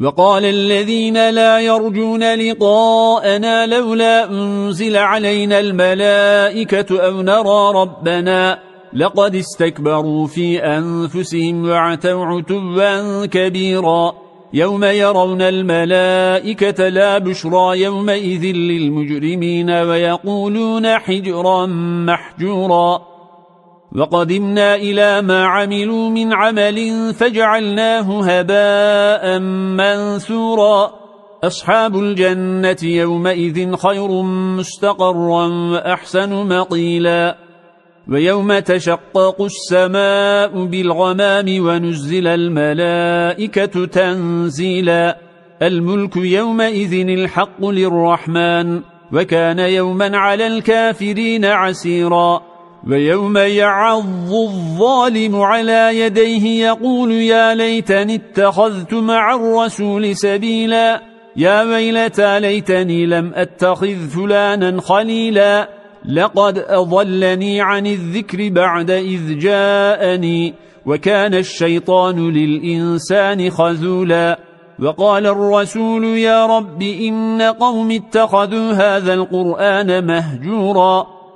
وقال الذين لا يرجون لقاءنا لولا أنزل علينا الملائكة أو نرى ربنا لقد استكبروا في أنفسهم وعتوا عتوا كبيرا يوم يرون الملائكة لا بشرى يومئذ للمجرمين ويقولون حجرا محجورا وقدمنا إلى ما عملوا من عمل فجعلناه هباء منثورا. أصحاب الجنة يومئذ خير مستقرا وأحسن مقيلا. ويوم تشقق السماء بالغمام ونزل الملائكة تنزيلا. الملك يومئذ الحق للرحمن وكان يوما على الكافرين عسيرا. ويوم يعظ الظالم على يديه يقول يا ليتني اتخذت مع الرسول سبيلا. يا ويلتى ليتني لم أتخذ فلانا خليلا. لقد أضلني عن الذكر بعد إذ جاءني وكان الشيطان للإنسان خذولا. وقال الرسول يا رب إن قوم اتخذوا هذا القرآن مهجورا.